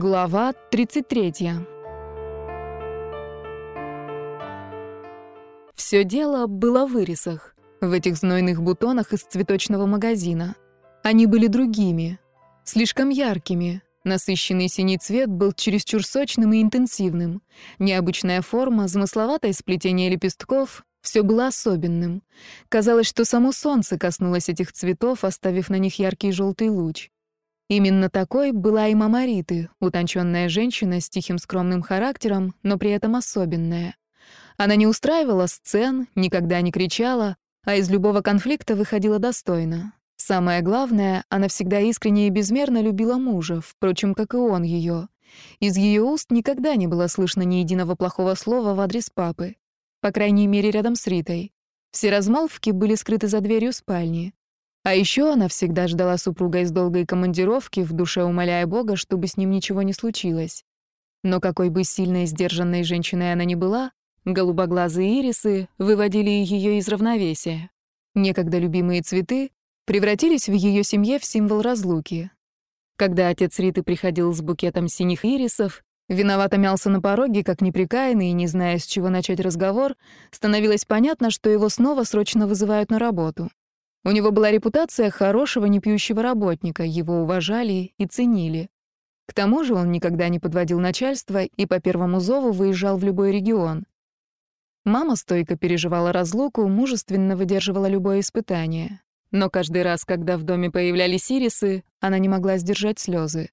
Глава 33. Все дело было в ирисах, в этих знойных бутонах из цветочного магазина. Они были другими, слишком яркими. Насыщенный синий цвет был чересчур сочным и интенсивным. Необычная форма, замысловатое сплетение лепестков — все было особенным. Казалось, что само солнце коснулось этих цветов, оставив на них яркий желтый луч. Именно такой была и мама Риты, утонченная женщина с тихим скромным характером, но при этом особенная. Она не устраивала сцен, никогда не кричала, а из любого конфликта выходила достойно. Самое главное, она всегда искренне и безмерно любила мужа, впрочем, как и он ее. Из ее уст никогда не было слышно ни единого плохого слова в адрес папы. По крайней мере, рядом с Ритой. Все размолвки были скрыты за дверью спальни. А еще она всегда ждала супруга из долгой командировки, в душе умоляя Бога, чтобы с ним ничего не случилось. Но какой бы сильной и сдержанной женщиной она ни была, голубоглазые ирисы выводили ее из равновесия. Некогда любимые цветы превратились в ее семье в символ разлуки. Когда отец Риты приходил с букетом синих ирисов, виновато мялся на пороге, как неприкаянный, и не зная, с чего начать разговор, становилось понятно, что его снова срочно вызывают на работу. У него была репутация хорошего непьющего работника, его уважали и ценили. К тому же он никогда не подводил начальство и по первому зову выезжал в любой регион. Мама стойко переживала разлуку, мужественно выдерживала любое испытание. Но каждый раз, когда в доме появлялись ирисы, она не могла сдержать слезы.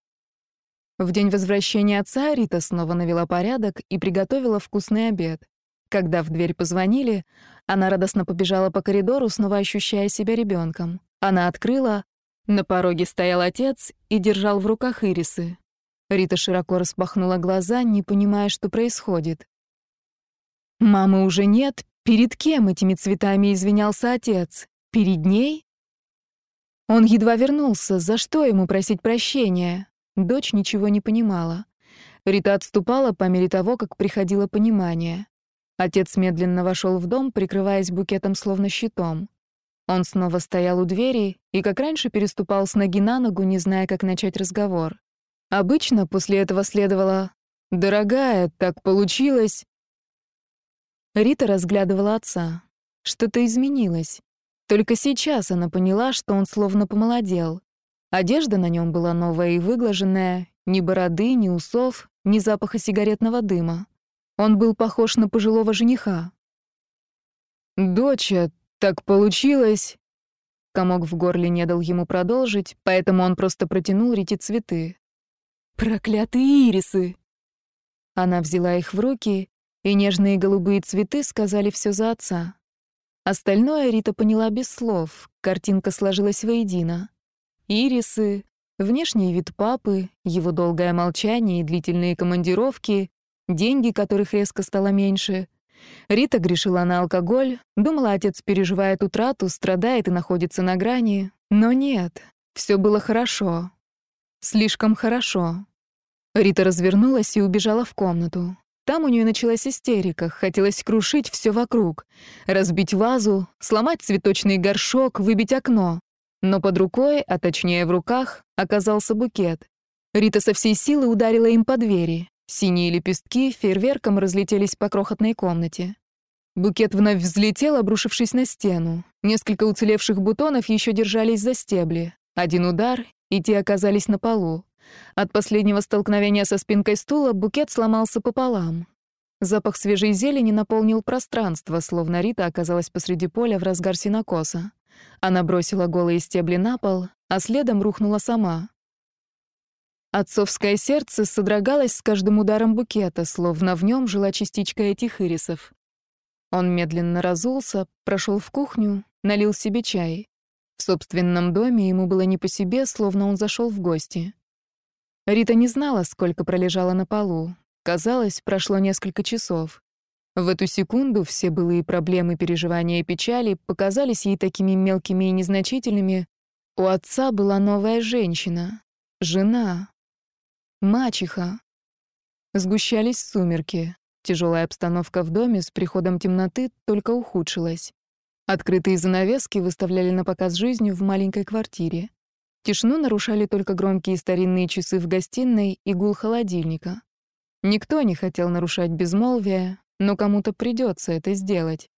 В день возвращения отца Рита снова навела порядок и приготовила вкусный обед. Когда в дверь позвонили, она радостно побежала по коридору, снова ощущая себя ребенком. Она открыла. На пороге стоял отец и держал в руках ирисы. Рита широко распахнула глаза, не понимая, что происходит. «Мамы уже нет. Перед кем этими цветами извинялся отец? Перед ней?» Он едва вернулся. За что ему просить прощения? Дочь ничего не понимала. Рита отступала по мере того, как приходило понимание. Отец медленно вошел в дом, прикрываясь букетом словно щитом. Он снова стоял у двери и, как раньше, переступал с ноги на ногу, не зная, как начать разговор. Обычно после этого следовало «Дорогая, так получилось». Рита разглядывала отца. Что-то изменилось. Только сейчас она поняла, что он словно помолодел. Одежда на нем была новая и выглаженная, ни бороды, ни усов, ни запаха сигаретного дыма. Он был похож на пожилого жениха. «Доча, так получилось...» Комок в горле не дал ему продолжить, поэтому он просто протянул Рите цветы. «Проклятые ирисы!» Она взяла их в руки, и нежные голубые цветы сказали все за отца. Остальное Рита поняла без слов, картинка сложилась воедино. Ирисы, внешний вид папы, его долгое молчание и длительные командировки, деньги, которых резко стало меньше. Рита грешила на алкоголь, думала, отец переживает утрату, страдает и находится на грани. Но нет, все было хорошо. Слишком хорошо. Рита развернулась и убежала в комнату. Там у нее началась истерика, хотелось крушить все вокруг. Разбить вазу, сломать цветочный горшок, выбить окно. Но под рукой, а точнее в руках, оказался букет. Рита со всей силы ударила им по двери. Синие лепестки фейерверком разлетелись по крохотной комнате. Букет вновь взлетел, обрушившись на стену. Несколько уцелевших бутонов еще держались за стебли. Один удар, и те оказались на полу. От последнего столкновения со спинкой стула букет сломался пополам. Запах свежей зелени наполнил пространство, словно Рита оказалась посреди поля в разгар синокоса. Она бросила голые стебли на пол, а следом рухнула сама. Отцовское сердце содрогалось с каждым ударом букета, словно в нем жила частичка этих ирисов. Он медленно разулся, прошел в кухню, налил себе чай. В собственном доме ему было не по себе, словно он зашел в гости. Рита не знала, сколько пролежала на полу. Казалось, прошло несколько часов. В эту секунду все былые проблемы, переживания и печали показались ей такими мелкими и незначительными. У отца была новая женщина, жена, Мачеха. Сгущались сумерки. Тяжелая обстановка в доме с приходом темноты только ухудшилась. Открытые занавески выставляли на показ жизнь в маленькой квартире. Тишину нарушали только громкие старинные часы в гостиной и гул холодильника. Никто не хотел нарушать безмолвие, но кому-то придется это сделать.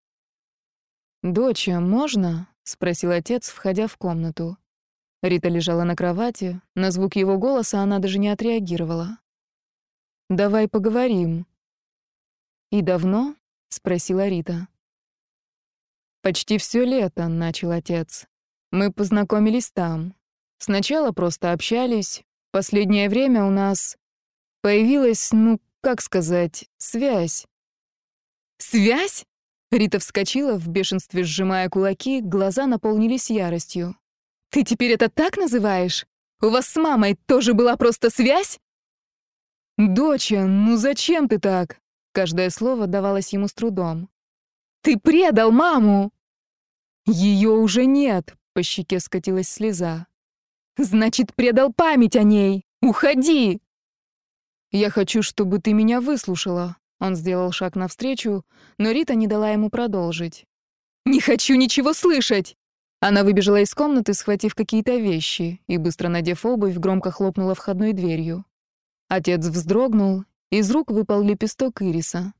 «Доча, можно?» — спросил отец, входя в комнату. Рита лежала на кровати, на звук его голоса она даже не отреагировала. «Давай поговорим». «И давно?» — спросила Рита. «Почти все лето», — начал отец. «Мы познакомились там. Сначала просто общались. Последнее время у нас появилась, ну, как сказать, связь». «Связь?» Рита вскочила, в бешенстве сжимая кулаки, глаза наполнились яростью. «Ты теперь это так называешь? У вас с мамой тоже была просто связь?» «Доча, ну зачем ты так?» Каждое слово давалось ему с трудом. «Ты предал маму!» «Ее уже нет!» — по щеке скатилась слеза. «Значит, предал память о ней! Уходи!» «Я хочу, чтобы ты меня выслушала». Он сделал шаг навстречу, но Рита не дала ему продолжить. «Не хочу ничего слышать!» Она выбежала из комнаты, схватив какие-то вещи, и, быстро надев обувь, громко хлопнула входной дверью. Отец вздрогнул, из рук выпал лепесток ириса.